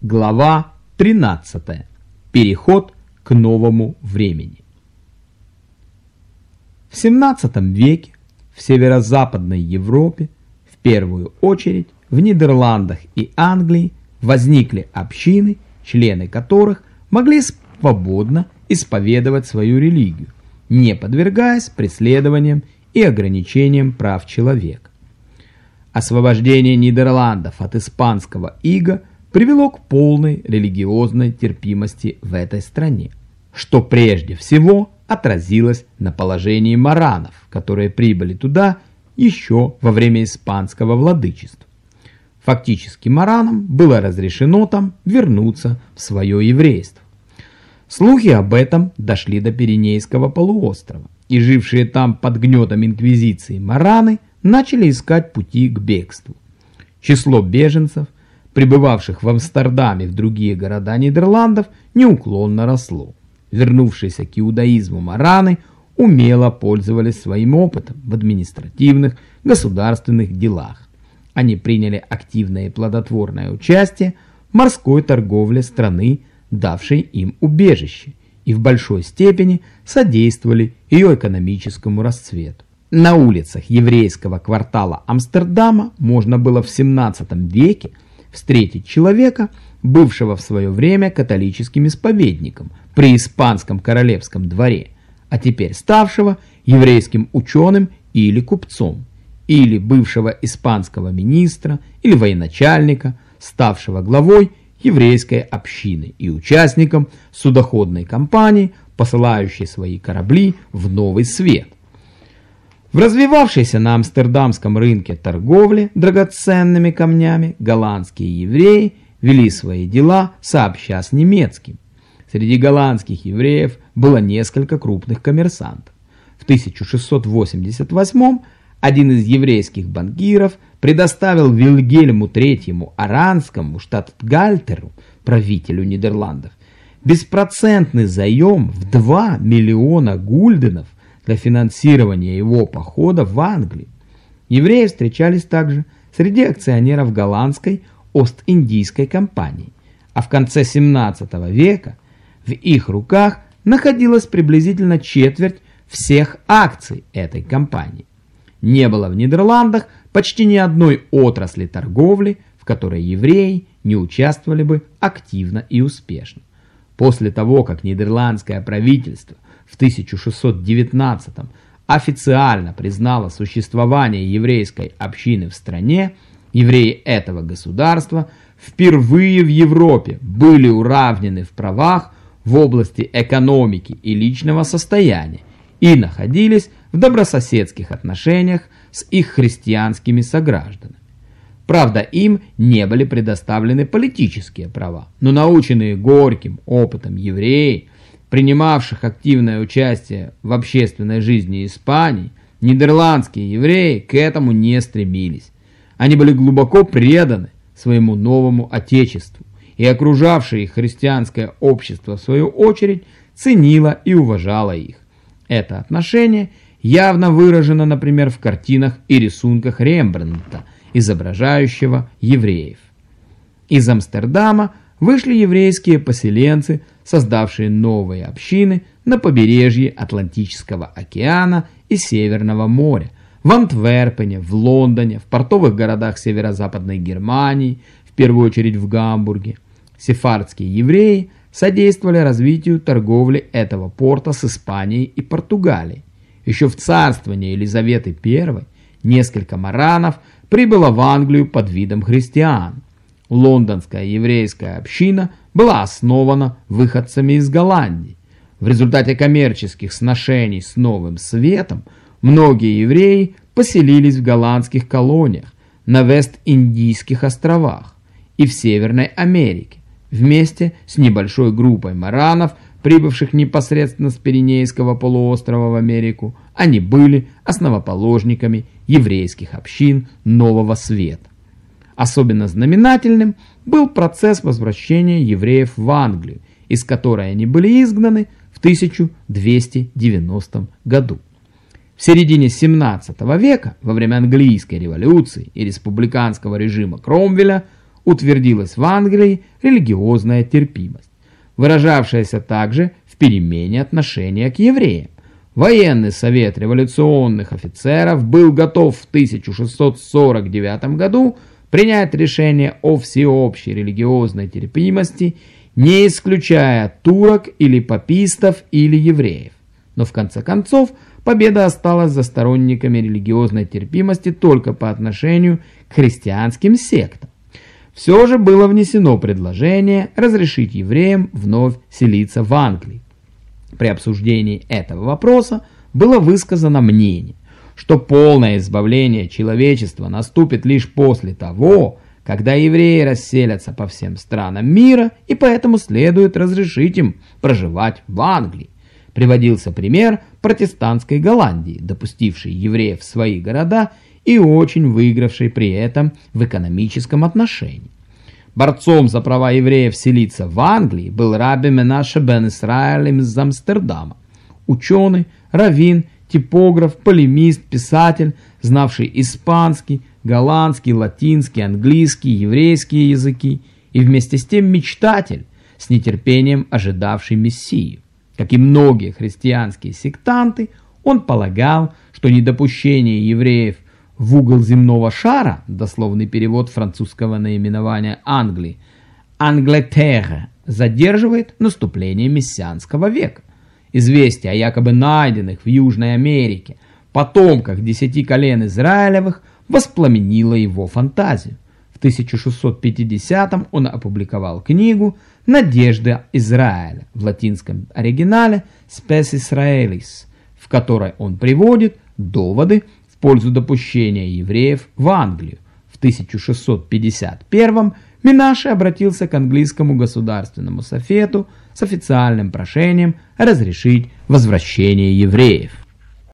Глава 13. Переход к новому времени. В 17 веке в северо-западной Европе, в первую очередь в Нидерландах и Англии, возникли общины, члены которых могли свободно исповедовать свою религию, не подвергаясь преследованиям и ограничениям прав человека. Освобождение Нидерландов от испанского ига – привело к полной религиозной терпимости в этой стране, что прежде всего отразилось на положении маранов, которые прибыли туда еще во время испанского владычества. Фактически маранам было разрешено там вернуться в свое еврейство. Слухи об этом дошли до Пиренейского полуострова, и жившие там под гнетом инквизиции мараны начали искать пути к бегству. Число беженцев прибывавших в Амстердаме в другие города Нидерландов, неуклонно росло. Вернувшиеся к иудаизму мараны умело пользовались своим опытом в административных, государственных делах. Они приняли активное и плодотворное участие в морской торговле страны, давшей им убежище, и в большой степени содействовали ее экономическому расцвету. На улицах еврейского квартала Амстердама можно было в 17 веке встретить человека, бывшего в свое время католическим исповедником при испанском королевском дворе, а теперь ставшего еврейским ученым или купцом, или бывшего испанского министра или военачальника, ставшего главой еврейской общины и участником судоходной компании, посылающей свои корабли в новый свет. В развивавшейся на амстердамском рынке торговли драгоценными камнями голландские евреи вели свои дела сообща с немецким. Среди голландских евреев было несколько крупных коммерсантов. В 1688 один из еврейских банкиров предоставил Вильгельму III Аранскому штатгальтеру, правителю Нидерландов, беспроцентный заем в 2 миллиона гульденов для финансирования его похода в Англию. Евреи встречались также среди акционеров голландской Ост-Индийской компании, а в конце 17 века в их руках находилась приблизительно четверть всех акций этой компании. Не было в Нидерландах почти ни одной отрасли торговли, в которой евреи не участвовали бы активно и успешно. После того, как нидерландское правительство в 1619 официально признала существование еврейской общины в стране, евреи этого государства впервые в Европе были уравнены в правах в области экономики и личного состояния и находились в добрососедских отношениях с их христианскими согражданами. Правда, им не были предоставлены политические права, но наученные горьким опытом евреи принимавших активное участие в общественной жизни Испании, нидерландские евреи к этому не стремились. Они были глубоко преданы своему новому отечеству, и окружавшее их христианское общество, в свою очередь, ценило и уважало их. Это отношение явно выражено, например, в картинах и рисунках Рембрандта, изображающего евреев. Из Амстердама вышли еврейские поселенцы, создавшие новые общины на побережье Атлантического океана и Северного моря, в Антверпене, в Лондоне, в портовых городах северо-западной Германии, в первую очередь в Гамбурге. Сефардские евреи содействовали развитию торговли этого порта с Испанией и Португалией. Еще в царствовании Елизаветы I несколько маранов прибыло в Англию под видом христиан. Лондонская еврейская община была основана выходцами из Голландии. В результате коммерческих сношений с Новым Светом многие евреи поселились в голландских колониях на Вест-Индийских островах и в Северной Америке, вместе с небольшой группой маранов, прибывших непосредственно с Пиренейского полуострова в Америку, они были основоположниками еврейских общин Нового Света. Особенно знаменательным был процесс возвращения евреев в Англию, из которой они были изгнаны в 1290 году. В середине 17 века, во время английской революции и республиканского режима Кромвеля, утвердилась в Англии религиозная терпимость, выражавшаяся также в перемене отношения к евреям. Военный совет революционных офицеров был готов в 1649 году принять решение о всеобщей религиозной терпимости, не исключая турок или папистов или евреев. Но в конце концов победа осталась за сторонниками религиозной терпимости только по отношению к христианским сектам. Все же было внесено предложение разрешить евреям вновь селиться в Англии. При обсуждении этого вопроса было высказано мнение, что полное избавление человечества наступит лишь после того, когда евреи расселятся по всем странам мира, и поэтому следует разрешить им проживать в Англии. Приводился пример протестантской Голландии, допустившей евреев в свои города и очень выигравшей при этом в экономическом отношении. Борцом за права евреев селиться в Англии был раби Менаше бен Исраэль из Амстердама, ученый, раввин, типограф, полемист, писатель, знавший испанский, голландский, латинский, английский, еврейские языки и вместе с тем мечтатель, с нетерпением ожидавший Мессию. Как и многие христианские сектанты, он полагал, что недопущение евреев в угол земного шара, дословный перевод французского наименования Англии, Англетерre, задерживает наступление мессианского века. Известие о якобы найденных в Южной Америке потомках десяти колен Израилевых воспламенило его фантазию. В 1650-м он опубликовал книгу «Надежда Израиля» в латинском оригинале «Spes Israelis», в которой он приводит доводы в пользу допущения евреев в Англию. В 1651 Минаши обратился к английскому государственному софету с официальным прошением разрешить возвращение евреев.